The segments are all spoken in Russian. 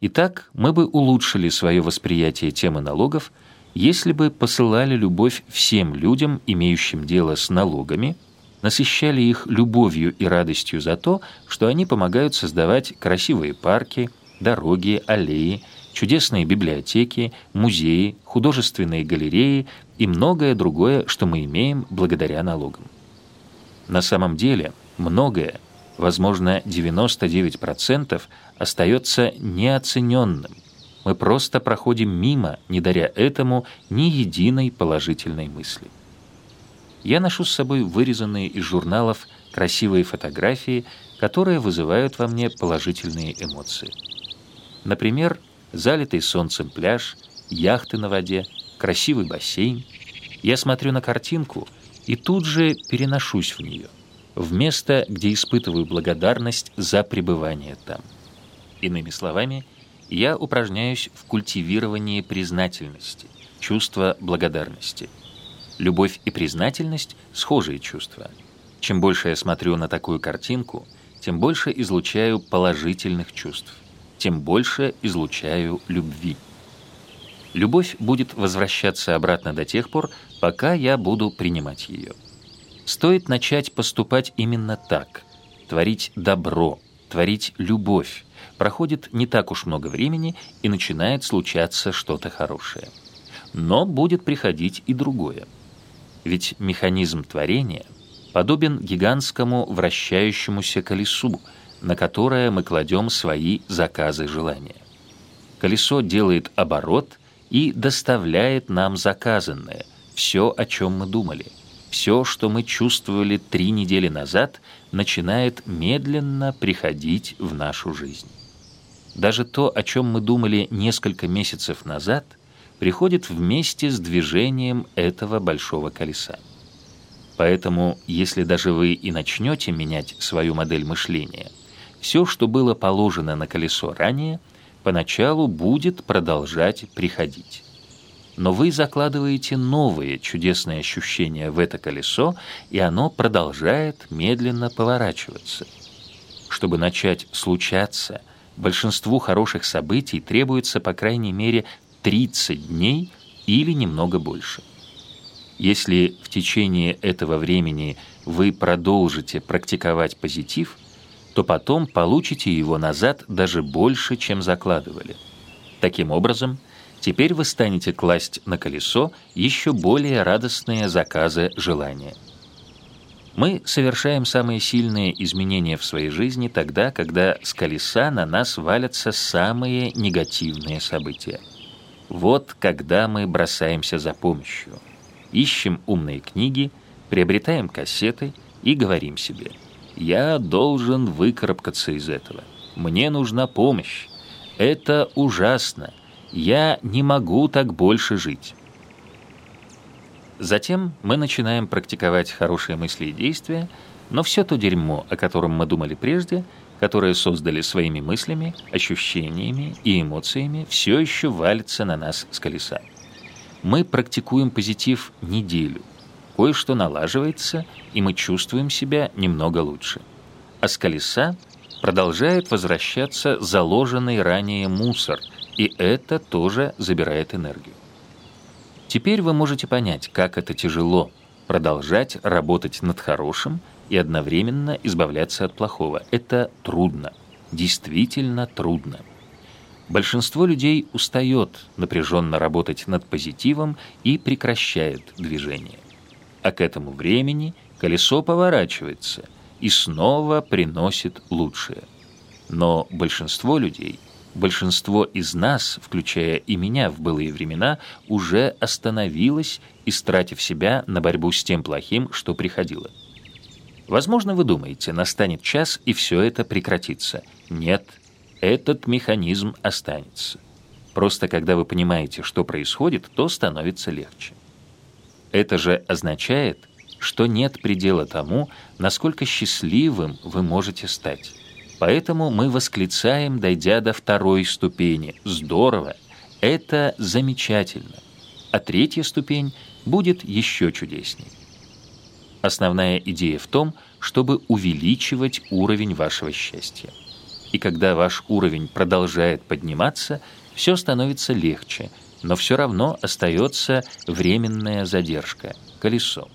Итак, мы бы улучшили свое восприятие темы налогов, если бы посылали любовь всем людям, имеющим дело с налогами, насыщали их любовью и радостью за то, что они помогают создавать красивые парки, дороги, аллеи, чудесные библиотеки, музеи, художественные галереи и многое другое, что мы имеем благодаря налогам. На самом деле, многое, возможно, 99% остается неоцененным. Мы просто проходим мимо, не даря этому ни единой положительной мысли. Я ношу с собой вырезанные из журналов красивые фотографии, которые вызывают во мне положительные эмоции. Например, залитый солнцем пляж, яхты на воде, красивый бассейн. Я смотрю на картинку и тут же переношусь в нее, в место, где испытываю благодарность за пребывание там. Иными словами, я упражняюсь в культивировании признательности, чувства благодарности. Любовь и признательность – схожие чувства. Чем больше я смотрю на такую картинку, тем больше излучаю положительных чувств, тем больше излучаю любви. Любовь будет возвращаться обратно до тех пор, пока я буду принимать ее. Стоит начать поступать именно так, творить добро, творить любовь, проходит не так уж много времени и начинает случаться что-то хорошее. Но будет приходить и другое. Ведь механизм творения подобен гигантскому вращающемуся колесу, на которое мы кладем свои заказы желания. Колесо делает оборот и доставляет нам заказанное, все, о чем мы думали. Все, что мы чувствовали три недели назад, начинает медленно приходить в нашу жизнь. Даже то, о чем мы думали несколько месяцев назад, приходит вместе с движением этого большого колеса. Поэтому, если даже вы и начнете менять свою модель мышления, все, что было положено на колесо ранее, поначалу будет продолжать приходить. Но вы закладываете новые чудесные ощущения в это колесо, и оно продолжает медленно поворачиваться. Чтобы начать случаться – большинству хороших событий требуется по крайней мере 30 дней или немного больше. Если в течение этого времени вы продолжите практиковать позитив, то потом получите его назад даже больше, чем закладывали. Таким образом, теперь вы станете класть на колесо еще более радостные заказы желания. Мы совершаем самые сильные изменения в своей жизни тогда, когда с колеса на нас валятся самые негативные события. Вот когда мы бросаемся за помощью. Ищем умные книги, приобретаем кассеты и говорим себе «Я должен выкарабкаться из этого. Мне нужна помощь. Это ужасно. Я не могу так больше жить». Затем мы начинаем практиковать хорошие мысли и действия, но все то дерьмо, о котором мы думали прежде, которое создали своими мыслями, ощущениями и эмоциями, все еще валится на нас с колеса. Мы практикуем позитив неделю. Кое-что налаживается, и мы чувствуем себя немного лучше. А с колеса продолжает возвращаться заложенный ранее мусор, и это тоже забирает энергию. Теперь вы можете понять, как это тяжело продолжать работать над хорошим и одновременно избавляться от плохого. Это трудно, действительно трудно. Большинство людей устает напряженно работать над позитивом и прекращает движение. А к этому времени колесо поворачивается и снова приносит лучшее. Но большинство людей – большинство из нас, включая и меня в былые времена, уже остановилось, истратив себя на борьбу с тем плохим, что приходило. Возможно, вы думаете, настанет час, и все это прекратится. Нет, этот механизм останется. Просто когда вы понимаете, что происходит, то становится легче. Это же означает, что нет предела тому, насколько счастливым вы можете стать. Поэтому мы восклицаем, дойдя до второй ступени. Здорово! Это замечательно! А третья ступень будет еще чудесней. Основная идея в том, чтобы увеличивать уровень вашего счастья. И когда ваш уровень продолжает подниматься, все становится легче, но все равно остается временная задержка, колесо.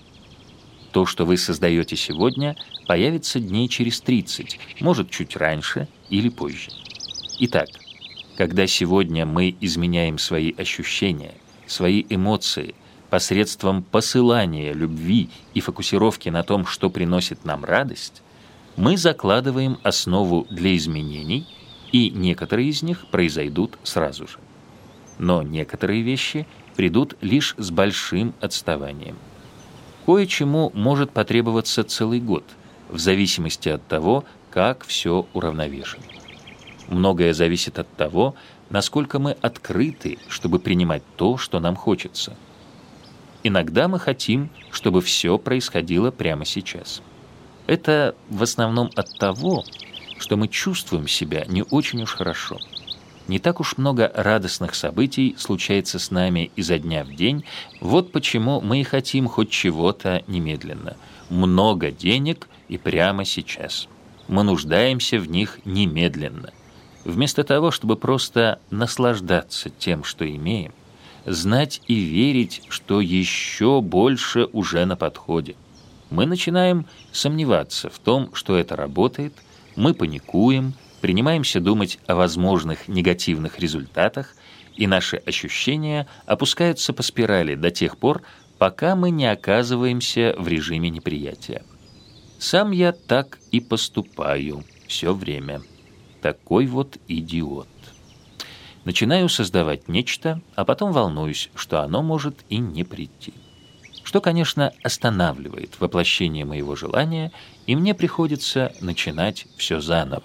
То, что вы создаете сегодня, появится дней через 30, может, чуть раньше или позже. Итак, когда сегодня мы изменяем свои ощущения, свои эмоции посредством посылания любви и фокусировки на том, что приносит нам радость, мы закладываем основу для изменений, и некоторые из них произойдут сразу же. Но некоторые вещи придут лишь с большим отставанием. Кое-чему может потребоваться целый год, в зависимости от того, как все уравновешено. Многое зависит от того, насколько мы открыты, чтобы принимать то, что нам хочется. Иногда мы хотим, чтобы все происходило прямо сейчас. Это в основном от того, что мы чувствуем себя не очень уж хорошо. Не так уж много радостных событий случается с нами изо дня в день, вот почему мы и хотим хоть чего-то немедленно. Много денег и прямо сейчас. Мы нуждаемся в них немедленно – Вместо того, чтобы просто наслаждаться тем, что имеем, знать и верить, что еще больше уже на подходе. Мы начинаем сомневаться в том, что это работает, мы паникуем, принимаемся думать о возможных негативных результатах, и наши ощущения опускаются по спирали до тех пор, пока мы не оказываемся в режиме неприятия. Сам я так и поступаю все время такой вот идиот. Начинаю создавать нечто, а потом волнуюсь, что оно может и не прийти. Что, конечно, останавливает воплощение моего желания, и мне приходится начинать все заново.